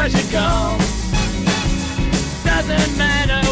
I should call. Doesn't matter